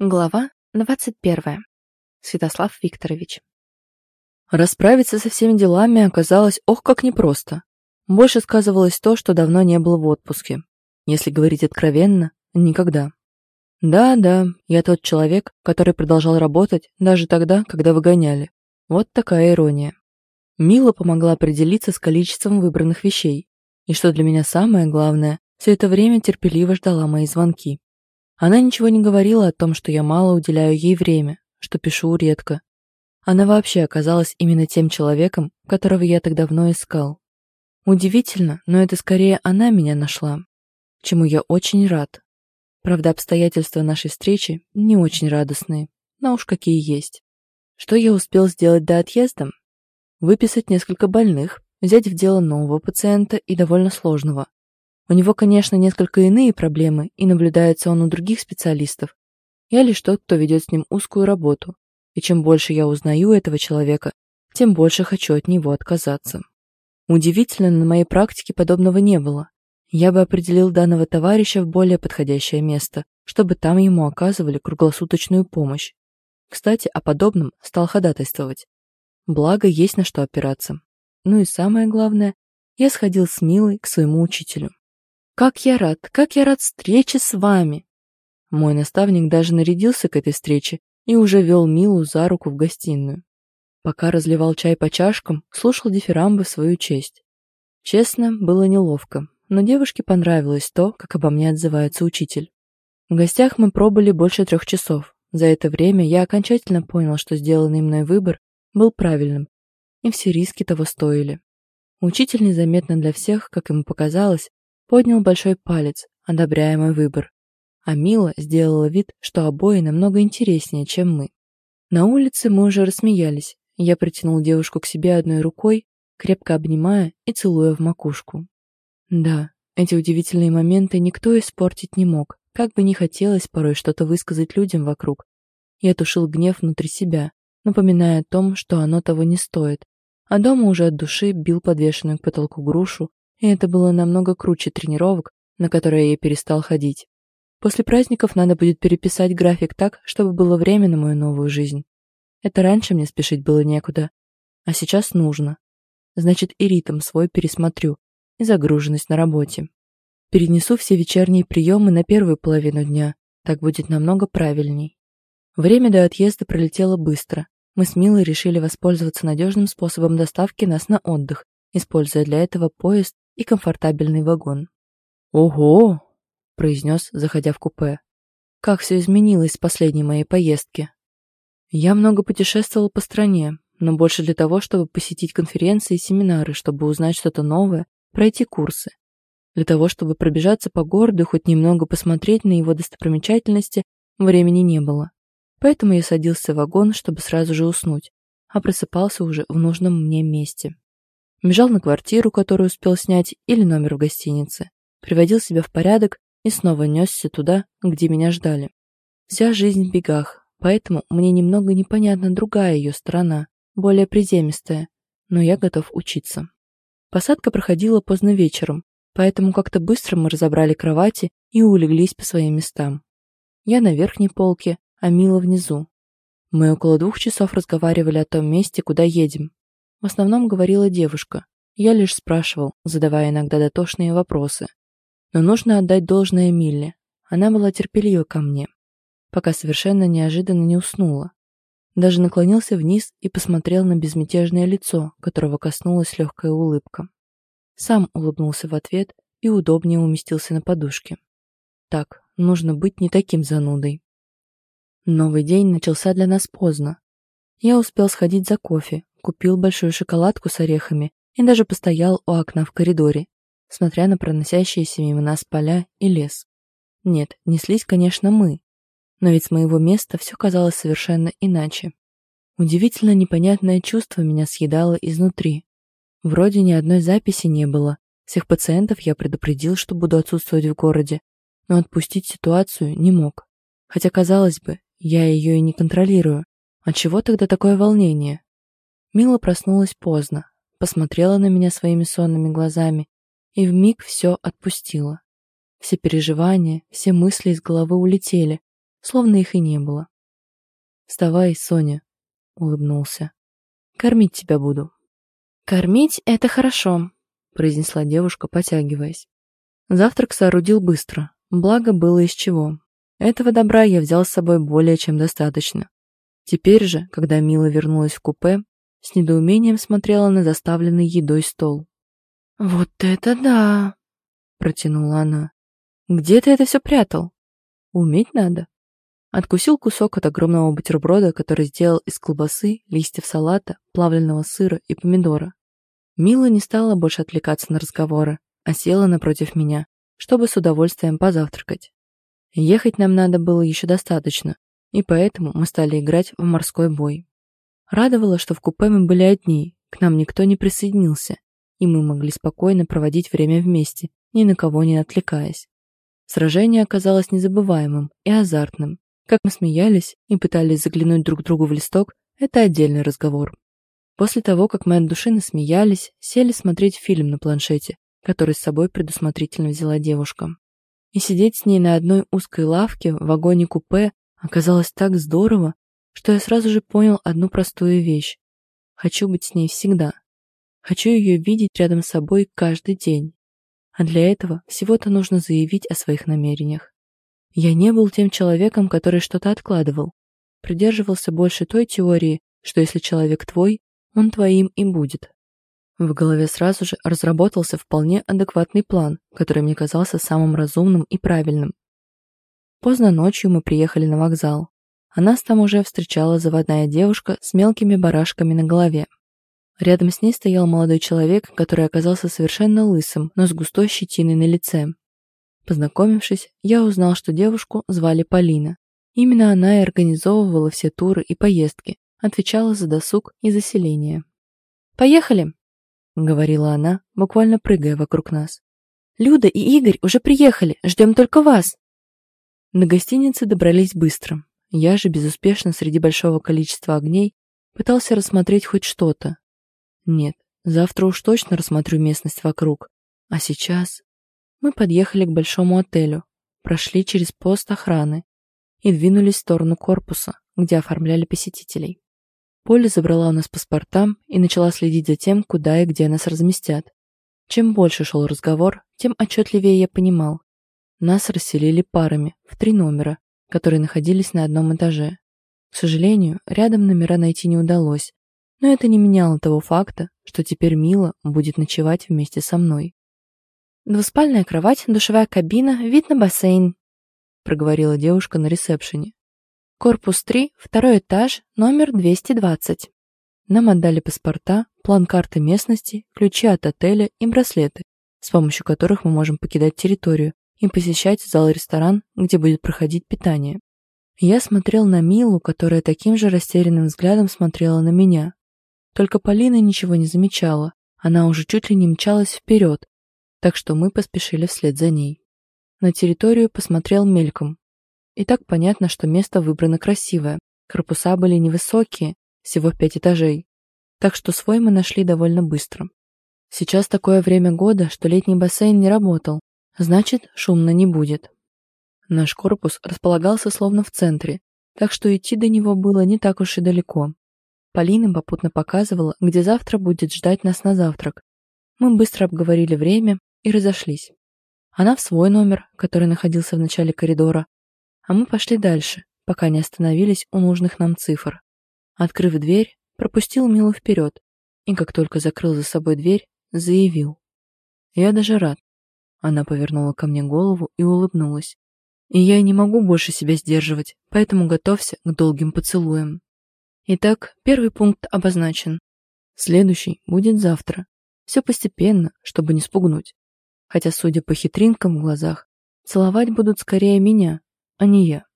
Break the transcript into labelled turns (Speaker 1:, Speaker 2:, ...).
Speaker 1: Глава 21. Святослав Викторович.
Speaker 2: Расправиться со всеми делами оказалось ох как непросто. Больше сказывалось то, что давно не был в отпуске. Если говорить откровенно, никогда. Да-да, я тот человек, который продолжал работать даже тогда, когда выгоняли. Вот такая ирония. Мила помогла определиться с количеством выбранных вещей. И что для меня самое главное, все это время терпеливо ждала мои звонки. Она ничего не говорила о том, что я мало уделяю ей время, что пишу редко. Она вообще оказалась именно тем человеком, которого я так давно искал. Удивительно, но это скорее она меня нашла, чему я очень рад. Правда, обстоятельства нашей встречи не очень радостные, но уж какие есть. Что я успел сделать до отъезда? Выписать несколько больных, взять в дело нового пациента и довольно сложного, у него, конечно, несколько иные проблемы, и наблюдается он у других специалистов. Я лишь тот, кто ведет с ним узкую работу. И чем больше я узнаю этого человека, тем больше хочу от него отказаться. Удивительно, на моей практике подобного не было. Я бы определил данного товарища в более подходящее место, чтобы там ему оказывали круглосуточную помощь. Кстати, о подобном стал ходатайствовать. Благо, есть на что опираться. Ну и самое главное, я сходил с Милой к своему учителю. Как я рад, как я рад встрече с вами!» Мой наставник даже нарядился к этой встрече и уже вел Милу за руку в гостиную. Пока разливал чай по чашкам, слушал дифирамбы в свою честь. Честно, было неловко, но девушке понравилось то, как обо мне отзывается учитель. В гостях мы пробыли больше трех часов. За это время я окончательно понял, что сделанный мной выбор был правильным, и все риски того стоили. Учитель незаметно для всех, как ему показалось, поднял большой палец, одобряя мой выбор. А Мила сделала вид, что обои намного интереснее, чем мы. На улице мы уже рассмеялись. Я притянул девушку к себе одной рукой, крепко обнимая и целуя в макушку. Да, эти удивительные моменты никто испортить не мог, как бы ни хотелось порой что-то высказать людям вокруг. Я тушил гнев внутри себя, напоминая о том, что оно того не стоит, а дома уже от души бил подвешенную к потолку грушу, и это было намного круче тренировок, на которые я перестал ходить. После праздников надо будет переписать график так, чтобы было время на мою новую жизнь. Это раньше мне спешить было некуда, а сейчас нужно. Значит, и ритм свой пересмотрю, и загруженность на работе. Перенесу все вечерние приемы на первую половину дня, так будет намного правильней. Время до отъезда пролетело быстро. Мы с Милой решили воспользоваться надежным способом доставки нас на отдых, используя для этого поезд и комфортабельный вагон. «Ого!» – произнес, заходя в купе. «Как все изменилось с последней моей поездки!» Я много путешествовал по стране, но больше для того, чтобы посетить конференции и семинары, чтобы узнать что-то новое, пройти курсы. Для того, чтобы пробежаться по городу и хоть немного посмотреть на его достопримечательности, времени не было. Поэтому я садился в вагон, чтобы сразу же уснуть, а просыпался уже в нужном мне месте. Бежал на квартиру, которую успел снять, или номер в гостинице. Приводил себя в порядок и снова несся туда, где меня ждали. Вся жизнь в бегах, поэтому мне немного непонятна другая ее сторона, более приземистая, но я готов учиться. Посадка проходила поздно вечером, поэтому как-то быстро мы разобрали кровати и улеглись по своим местам. Я на верхней полке, а Мила внизу. Мы около двух часов разговаривали о том месте, куда едем, в основном говорила девушка. Я лишь спрашивал, задавая иногда дотошные вопросы. Но нужно отдать должное Милле. Она была терпелива ко мне, пока совершенно неожиданно не уснула. Даже наклонился вниз и посмотрел на безмятежное лицо, которого коснулась легкая улыбка. Сам улыбнулся в ответ и удобнее уместился на подушке. Так, нужно быть не таким занудой. Новый день начался для нас поздно. Я успел сходить за кофе, купил большую шоколадку с орехами и даже постоял у окна в коридоре, смотря на проносящиеся мимо нас поля и лес. Нет, неслись, конечно, мы, но ведь с моего места все казалось совершенно иначе. Удивительно непонятное чувство меня съедало изнутри. Вроде ни одной записи не было, всех пациентов я предупредил, что буду отсутствовать в городе, но отпустить ситуацию не мог. Хотя, казалось бы, я ее и не контролирую. Отчего тогда такое волнение? Мила проснулась поздно, посмотрела на меня своими сонными глазами и вмиг все отпустила. Все переживания, все мысли из головы улетели, словно их и не было. «Вставай, Соня», — улыбнулся. «Кормить тебя буду».
Speaker 1: «Кормить — это хорошо», —
Speaker 2: произнесла девушка, потягиваясь. Завтрак соорудил быстро, благо было из чего. Этого добра я взял с собой более чем достаточно. Теперь же, когда Мила вернулась в купе, с недоумением смотрела на заставленный едой стол.
Speaker 1: «Вот это да!» — протянула она.
Speaker 2: «Где ты это все прятал?» «Уметь надо». Откусил кусок от огромного бутерброда, который сделал из колбасы, листьев салата, плавленного сыра и помидора. Мила не стала больше отвлекаться на разговоры, а села напротив меня, чтобы с удовольствием позавтракать. Ехать нам надо было еще достаточно, и поэтому мы стали играть в морской бой. Радовало, что в купе мы были одни, к нам никто не присоединился, и мы могли спокойно проводить время вместе, ни на кого не отвлекаясь. Сражение оказалось незабываемым и азартным. Как мы смеялись и пытались заглянуть друг другу в листок, это отдельный разговор. После того, как мы от души насмеялись, сели смотреть фильм на планшете, который с собой предусмотрительно взяла девушка. И сидеть с ней на одной узкой лавке в вагоне-купе оказалось так здорово, что я сразу же понял одну простую вещь. Хочу быть с ней всегда. Хочу ее видеть рядом с собой каждый день. А для этого всего-то нужно заявить о своих намерениях. Я не был тем человеком, который что-то откладывал. Придерживался больше той теории, что если человек твой, он твоим и будет. В голове сразу же разработался вполне адекватный план, который мне казался самым разумным и правильным. Поздно ночью мы приехали на вокзал, а нас там уже встречала заводная девушка с мелкими барашками на голове. Рядом с ней стоял молодой человек, который оказался совершенно лысым, но с густой щетиной на лице. Познакомившись, я узнал, что девушку звали Полина. Именно она и организовывала все туры и поездки, отвечала за досуг и заселение. «Поехали!» — говорила она, буквально прыгая вокруг нас. «Люда и Игорь уже приехали, ждем только вас!» До гостиницы добрались быстро. Я же безуспешно среди большого количества огней пытался рассмотреть хоть что-то. Нет, завтра уж точно рассмотрю местность вокруг. А сейчас мы подъехали к большому отелю, прошли через пост охраны и двинулись в сторону корпуса, где оформляли посетителей. Поля забрала у нас паспорта и начала следить за тем, куда и где нас разместят. Чем больше шел разговор, тем отчетливее я понимал. Нас расселили парами, в три номера, которые находились на одном этаже. К сожалению, рядом номера найти не удалось, но это не меняло того факта, что теперь Мила будет ночевать вместе со мной. «Двуспальная кровать, душевая кабина, вид на бассейн», проговорила девушка на ресепшене. Корпус 3, второй этаж, номер 220. Нам отдали паспорта, план карты местности, ключи от отеля и браслеты, с помощью которых мы можем покидать территорию и посещать зал-ресторан, где будет проходить питание. Я смотрел на Милу, которая таким же растерянным взглядом смотрела на меня. Только Полина ничего не замечала, она уже чуть ли не мчалась вперед, так что мы поспешили вслед за ней. На территорию посмотрел мельком, и так понятно, что место выбрано красивое. Корпуса были невысокие, всего пять этажей. Так что свой мы нашли довольно быстро. Сейчас такое время года, что летний бассейн не работал. Значит, шумно не будет. Наш корпус располагался словно в центре, так что идти до него было не так уж и далеко. Полина попутно показывала, где завтра будет ждать нас на завтрак. Мы быстро обговорили время и разошлись. Она в свой номер, который находился в начале коридора, а мы пошли дальше, пока не остановились у нужных нам цифр. Открыв дверь, пропустил Милу вперед, и как только закрыл за собой дверь, заявил. «Я даже рад». Она повернула ко мне голову и улыбнулась. «И я не могу больше себя сдерживать, поэтому готовься к долгим поцелуям». Итак, первый пункт обозначен. Следующий будет завтра. Все постепенно, чтобы не спугнуть. Хотя, судя по хитринкам в глазах, целовать будут скорее меня, а не я.